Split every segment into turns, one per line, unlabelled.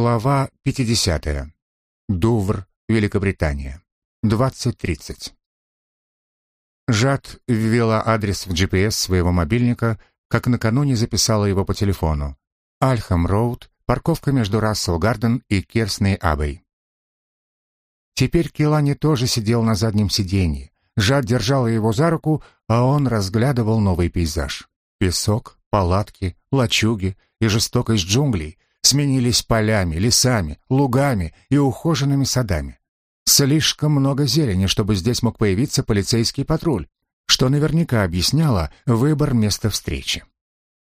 Глава 50. Дувр, Великобритания. 20.30. Жад ввела адрес в GPS своего мобильника, как накануне записала его по телефону. Альхам Роуд, парковка между Рассел Гарден и Керсной Абой. Теперь Килани тоже сидел на заднем сиденье. Жад держала его за руку, а он разглядывал новый пейзаж. Песок, палатки, лачуги и жестокость джунглей — сменились полями, лесами, лугами и ухоженными садами. Слишком много зелени, чтобы здесь мог появиться полицейский патруль, что наверняка объясняло выбор места встречи.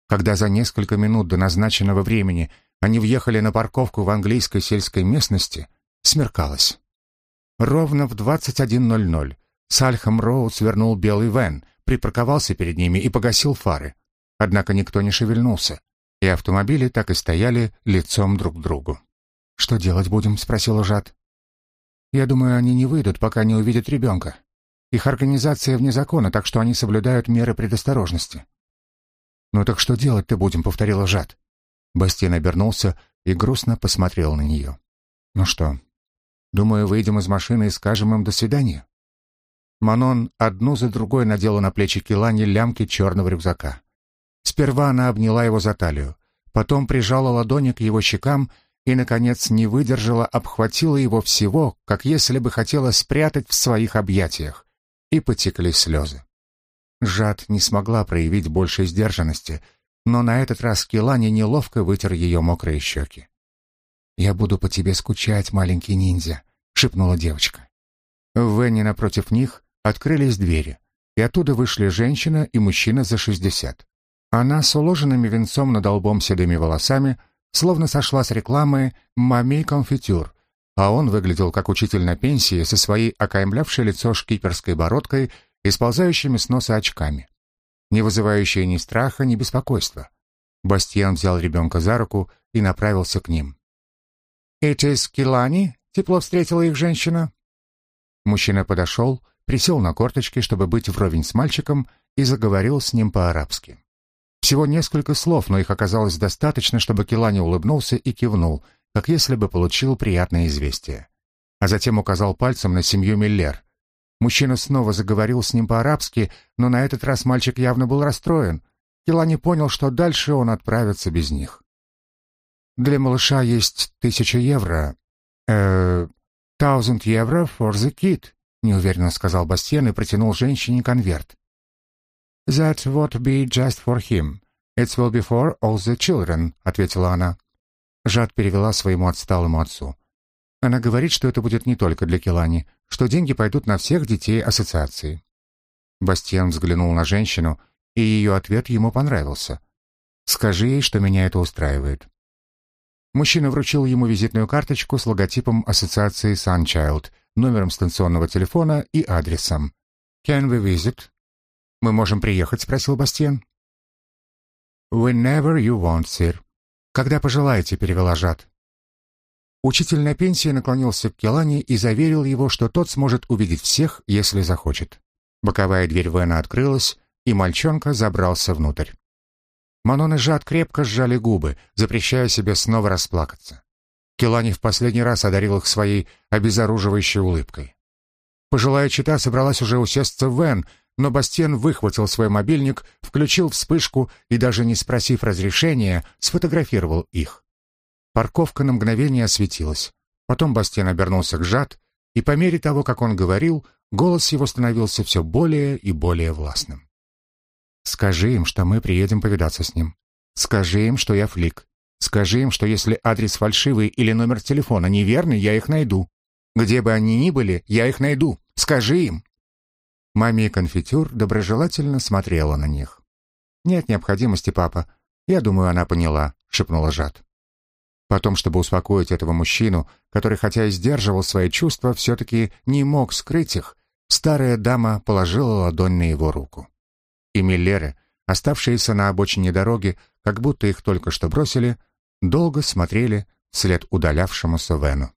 Когда за несколько минут до назначенного времени они въехали на парковку в английской сельской местности, смеркалось. Ровно в 21.00 Сальхам Роуд свернул белый вен, припарковался перед ними и погасил фары. Однако никто не шевельнулся и автомобили так и стояли лицом друг к другу. «Что делать будем?» — спросил Жад. «Я думаю, они не выйдут, пока не увидят ребенка. Их организация вне закона, так что они соблюдают меры предосторожности». «Ну так что делать-то будем?» — повторил Жад. Бастин обернулся и грустно посмотрел на нее. «Ну что, думаю, выйдем из машины и скажем им «до свидания». Манон одну за другой надела на плечи Килани лямки черного рюкзака. Сперва она обняла его за талию, потом прижала ладони к его щекам и, наконец, не выдержала, обхватила его всего, как если бы хотела спрятать в своих объятиях. И потекли слезы. Жад не смогла проявить больше сдержанности, но на этот раз Килани неловко вытер ее мокрые щеки. «Я буду по тебе скучать, маленький ниндзя», — шепнула девочка. В Венне напротив них открылись двери, и оттуда вышли женщина и мужчина за шестьдесят. Она с уложенными венцом над лбом седыми волосами словно сошла с рекламы «Мами конфитюр», а он выглядел как учитель на пенсии со своей окаймлявшей лицо шкиперской бородкой и сползающими с носа очками, не вызывающие ни страха, ни беспокойства. Бастиан взял ребенка за руку и направился к ним. «Это Скилани?» — тепло встретила их женщина. Мужчина подошел, присел на корточки, чтобы быть вровень с мальчиком, и заговорил с ним по-арабски. Всего несколько слов, но их оказалось достаточно, чтобы Келани улыбнулся и кивнул, как если бы получил приятное известие. А затем указал пальцем на семью Миллер. Мужчина снова заговорил с ним по-арабски, но на этот раз мальчик явно был расстроен. Келани понял, что дальше он отправится без них. «Для малыша есть тысяча евро. э thousand евро for the kid», — неуверенно сказал Бастиен и протянул женщине конверт. «That won't be just for him. It will be for all the children», — ответила она. Жад перевела своему отсталому отцу. Она говорит, что это будет не только для Келани, что деньги пойдут на всех детей ассоциации. Бастиан взглянул на женщину, и ее ответ ему понравился. «Скажи ей, что меня это устраивает». Мужчина вручил ему визитную карточку с логотипом ассоциации Sunchild, номером станционного телефона и адресом. «Can we visit?» «Мы можем приехать?» — спросил Бастиен. «Whenever you want, sir». «Когда пожелаете», — перевела Жад. Учитель на пенсии наклонился к Келани и заверил его, что тот сможет увидеть всех, если захочет. Боковая дверь Вена открылась, и мальчонка забрался внутрь. Манон и Жад крепко сжали губы, запрещая себе снова расплакаться. Келани в последний раз одарил их своей обезоруживающей улыбкой. Пожилая чита собралась уже усесться в Вен, но Бастен выхватил свой мобильник, включил вспышку и, даже не спросив разрешения, сфотографировал их. Парковка на мгновение осветилась. Потом Бастен обернулся к Жад, и по мере того, как он говорил, голос его становился все более и более властным. «Скажи им, что мы приедем повидаться с ним. Скажи им, что я флик. Скажи им, что если адрес фальшивый или номер телефона неверный, я их найду. Где бы они ни были, я их найду. Скажи им!» Маме конфитюр доброжелательно смотрела на них. «Нет необходимости, папа. Я думаю, она поняла», — шепнула Жад. Потом, чтобы успокоить этого мужчину, который, хотя и сдерживал свои чувства, все-таки не мог скрыть их, старая дама положила ладонь на его руку. И Миллеры, оставшиеся на обочине дороги, как будто их только что бросили, долго смотрели вслед удалявшемуся Вену.